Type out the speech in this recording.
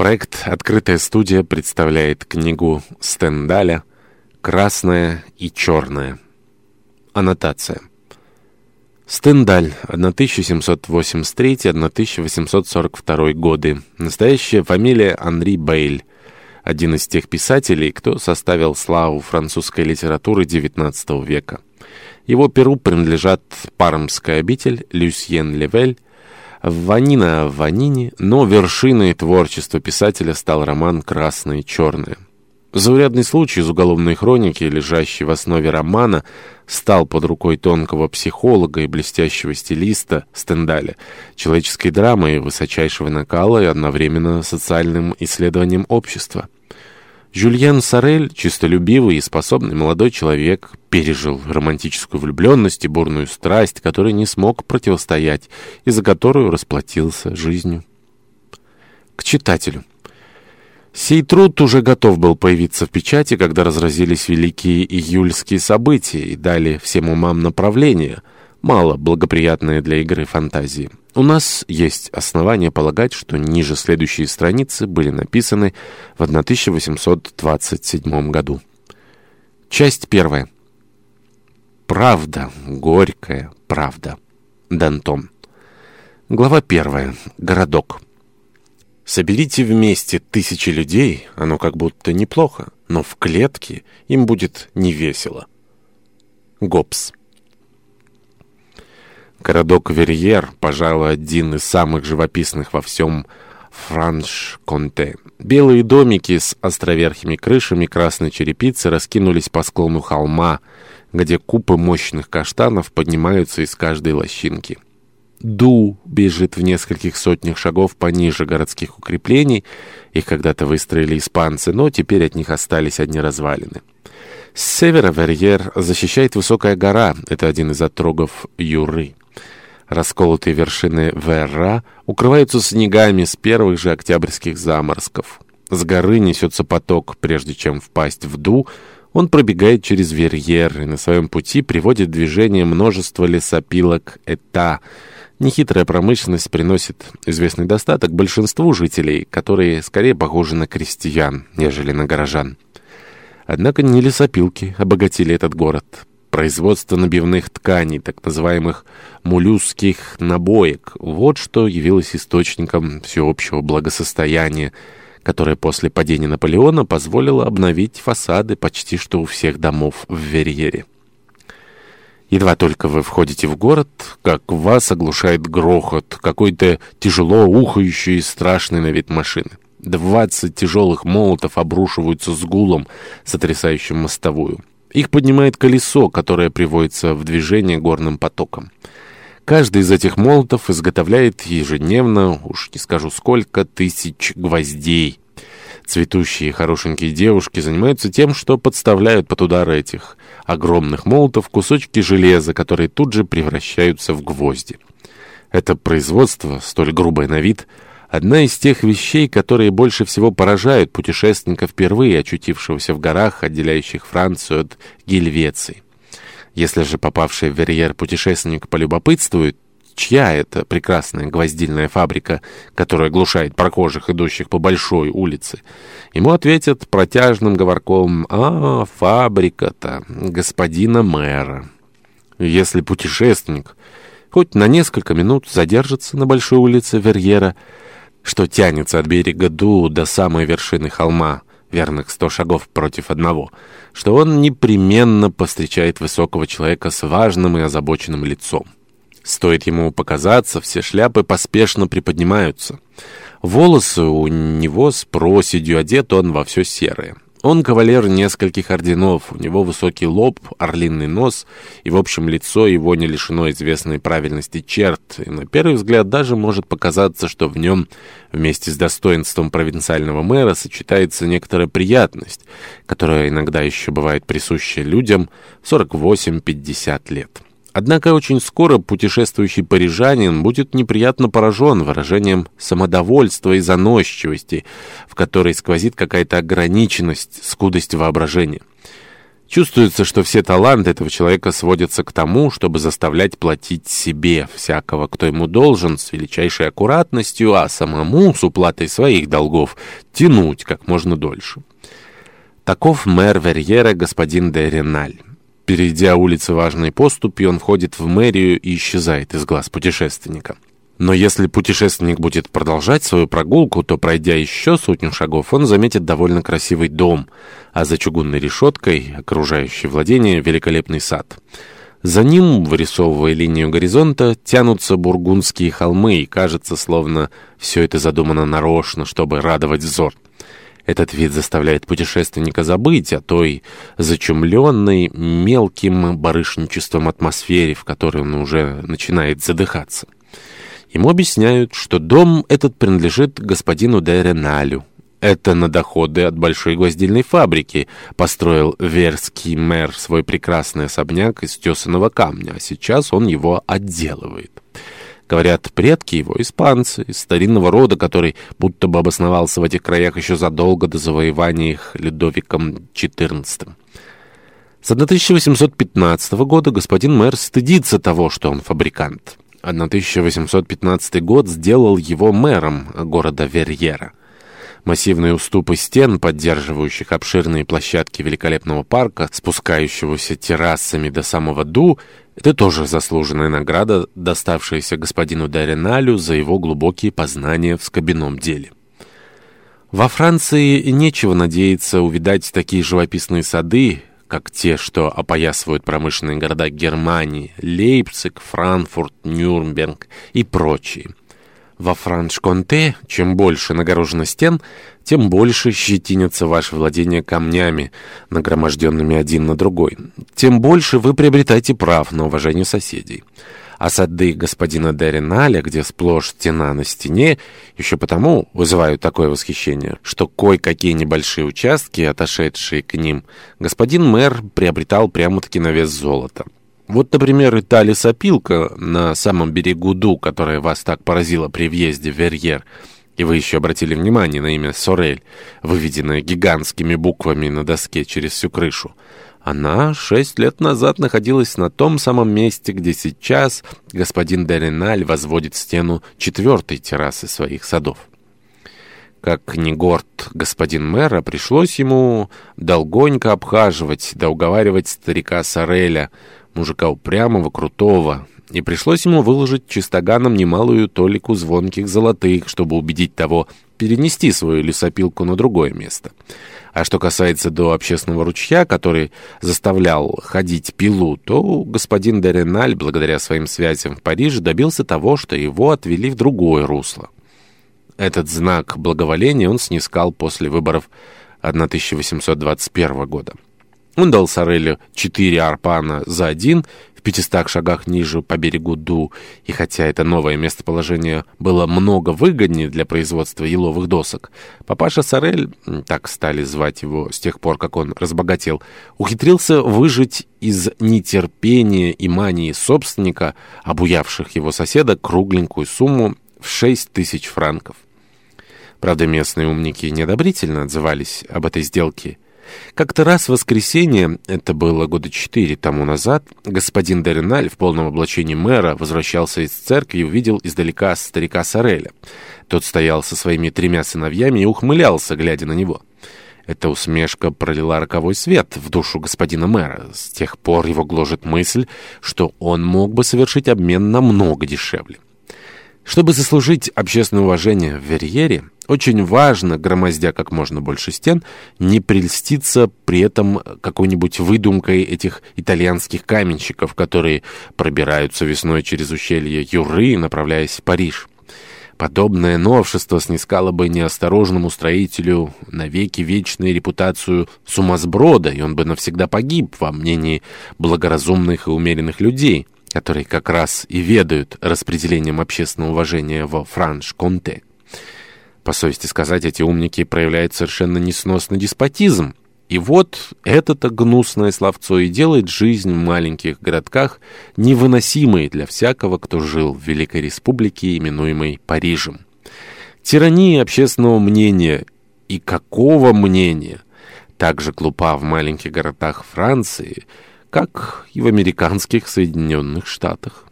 Проект «Открытая студия» представляет книгу Стендаля «Красное и черное». Аннотация. Стендаль, 1783-1842 годы. Настоящая фамилия Анри Бейль. Один из тех писателей, кто составил славу французской литературы XIX века. Его перу принадлежат Пармская обитель, Люсьен Левель, Ванина Ванини, но вершиной творчества писателя стал роман «Красное и черное». Заурядный случай из уголовной хроники, лежащий в основе романа, стал под рукой тонкого психолога и блестящего стилиста Стендаля, человеческой драмой высочайшего накала и одновременно социальным исследованием общества. Жюльен Сорель, чистолюбивый и способный молодой человек, пережил романтическую влюбленность и бурную страсть, которой не смог противостоять и за которую расплатился жизнью. К читателю. Сей труд уже готов был появиться в печати, когда разразились великие июльские события и дали всем умам направление, мало благоприятное для игры фантазии. У нас есть основания полагать, что ниже следующие страницы были написаны в 1827 году. Часть первая. Правда, горькая правда. Дантон. Глава первая. Городок. Соберите вместе тысячи людей, оно как будто неплохо, но в клетке им будет невесело. Гоббс. Городок Верьер, пожалуй, один из самых живописных во всем Франш-Конте. Белые домики с островерхими крышами красной черепицы раскинулись по склону холма, где купы мощных каштанов поднимаются из каждой лощинки. Ду бежит в нескольких сотнях шагов пониже городских укреплений. Их когда-то выстроили испанцы, но теперь от них остались одни развалины. С севера Верьер защищает высокая гора. Это один из отрогов Юры. Расколотые вершины Верра укрываются снегами с первых же октябрьских заморозков. С горы несется поток, прежде чем впасть в Ду, он пробегает через Верьер и на своем пути приводит движение множество лесопилок Эта. Нехитрая промышленность приносит известный достаток большинству жителей, которые скорее похожи на крестьян, нежели на горожан. Однако не лесопилки обогатили этот город производство набивных тканей, так называемых мулюзских набоек. Вот что явилось источником всеобщего благосостояния, которое после падения Наполеона позволило обновить фасады почти что у всех домов в Верьере. Едва только вы входите в город, как вас оглушает грохот, какой-то тяжело ухающий и страшный на вид машины. Двадцать тяжелых молотов обрушиваются с гулом, сотрясающим мостовую. Их поднимает колесо, которое приводится в движение горным потоком. Каждый из этих молотов изготовляет ежедневно, уж не скажу сколько, тысяч гвоздей. Цветущие хорошенькие девушки занимаются тем, что подставляют под удары этих огромных молотов кусочки железа, которые тут же превращаются в гвозди. Это производство, столь грубое на вид, Одна из тех вещей, которые больше всего поражают путешественника впервые очутившегося в горах, отделяющих Францию от Гельвеции. Если же попавший в Верьер путешественник полюбопытствует, чья это прекрасная гвоздильная фабрика, которая глушает прохожих, идущих по большой улице, ему ответят протяжным говорком «А, фабрика-то господина мэра». Если путешественник хоть на несколько минут задержится на большой улице Верьера, что тянется от берега Ду до самой вершины холма, верных сто шагов против одного, что он непременно повстречает высокого человека с важным и озабоченным лицом. Стоит ему показаться, все шляпы поспешно приподнимаются. Волосы у него с проседью одет он во все серое. Он кавалер нескольких орденов, у него высокий лоб, орлиный нос, и, в общем, лицо его не лишено известной правильности черт, и на первый взгляд даже может показаться, что в нем вместе с достоинством провинциального мэра сочетается некоторая приятность, которая иногда еще бывает присуща людям 48-50 лет. Однако очень скоро путешествующий парижанин будет неприятно поражен выражением самодовольства и заносчивости, в которой сквозит какая-то ограниченность, скудость воображения. Чувствуется, что все таланты этого человека сводятся к тому, чтобы заставлять платить себе всякого, кто ему должен, с величайшей аккуратностью, а самому, с уплатой своих долгов, тянуть как можно дольше. Таков мэр Верьера господин де Реналь. Перейдя улицы важной поступи, он входит в мэрию и исчезает из глаз путешественника. Но если путешественник будет продолжать свою прогулку, то, пройдя еще сотню шагов, он заметит довольно красивый дом, а за чугунной решеткой, окружающей владение, великолепный сад. За ним, вырисовывая линию горизонта, тянутся бургундские холмы, и кажется, словно все это задумано нарочно, чтобы радовать взор. Этот вид заставляет путешественника забыть о той зачумленной мелким барышничеством атмосфере, в которой он уже начинает задыхаться. Ему объясняют, что дом этот принадлежит господину де Реналю. Это на доходы от большой гвоздильной фабрики построил верский мэр свой прекрасный особняк из тесаного камня, а сейчас он его отделывает. Говорят, предки его испанцы, из старинного рода, который будто бы обосновался в этих краях еще задолго до завоевания их Людовиком XIV. С 1815 года господин мэр стыдится того, что он фабрикант. 1815 год сделал его мэром города Верьера. Массивные уступы стен, поддерживающих обширные площадки великолепного парка, спускающегося террасами до самого Ду, это тоже заслуженная награда, доставшаяся господину Дариналю за его глубокие познания в скобяном деле. Во Франции нечего надеяться увидать такие живописные сады, как те, что опоясывают промышленные города Германии, Лейпциг, Франкфурт, Нюрнберг и прочие. Во Франш-Конте, чем больше нагорожено стен, тем больше щетинятся ваши владения камнями, нагроможденными один на другой. Тем больше вы приобретаете прав на уважение соседей а сады господина Дериналя, где сплошь стена на стене, еще потому вызывают такое восхищение, что кое-какие небольшие участки, отошедшие к ним, господин мэр приобретал прямо-таки на вес золота. Вот, например, и та лесопилка на самом берегу Ду, которая вас так поразила при въезде в Верьер, и вы еще обратили внимание на имя Сорель, выведенное гигантскими буквами на доске через всю крышу. Она шесть лет назад находилась на том самом месте, где сейчас господин Дереналь возводит стену четвертой террасы своих садов. Как ни горд господин мэра, пришлось ему долгонько обхаживать да уговаривать старика Сореля, мужика упрямого, крутого, и пришлось ему выложить чистоганом немалую толику звонких золотых, чтобы убедить того перенести свою лесопилку на другое место. А что касается до общественного ручья, который заставлял ходить пилу, то господин Дереналь, благодаря своим связям в Париже, добился того, что его отвели в другое русло. Этот знак благоволения он снискал после выборов 1821 года. Он дал Сорелю четыре арпана за один в пятистах шагах ниже по берегу Ду, и хотя это новое местоположение было много выгоднее для производства еловых досок, папаша Сорель, так стали звать его с тех пор, как он разбогател, ухитрился выжить из нетерпения и мании собственника, обуявших его соседа, кругленькую сумму в шесть тысяч франков. Правда, местные умники неодобрительно отзывались об этой сделке – как-то раз в воскресенье, это было года четыре тому назад, господин Дереналь в полном облачении мэра возвращался из церкви и увидел издалека старика Сореля. Тот стоял со своими тремя сыновьями и ухмылялся, глядя на него. Эта усмешка пролила роковой свет в душу господина мэра. С тех пор его гложет мысль, что он мог бы совершить обмен намного дешевле. Чтобы заслужить общественное уважение в Верьере, очень важно, громоздя как можно больше стен, не прельститься при этом какой-нибудь выдумкой этих итальянских каменщиков, которые пробираются весной через ущелье Юры, направляясь в Париж. Подобное новшество снискало бы неосторожному строителю навеки вечную репутацию сумасброда, и он бы навсегда погиб, во мнении благоразумных и умеренных людей, которые как раз и ведают распределением общественного уважения во Франш-Конте. По совести сказать, эти умники проявляют совершенно несносный деспотизм. И вот это-то гнусное словцо и делает жизнь в маленьких городках невыносимой для всякого, кто жил в Великой Республике, именуемой Парижем. Тирания общественного мнения. И какого мнения? так же глупа в маленьких городах Франции, как и в американских Соединенных Штатах.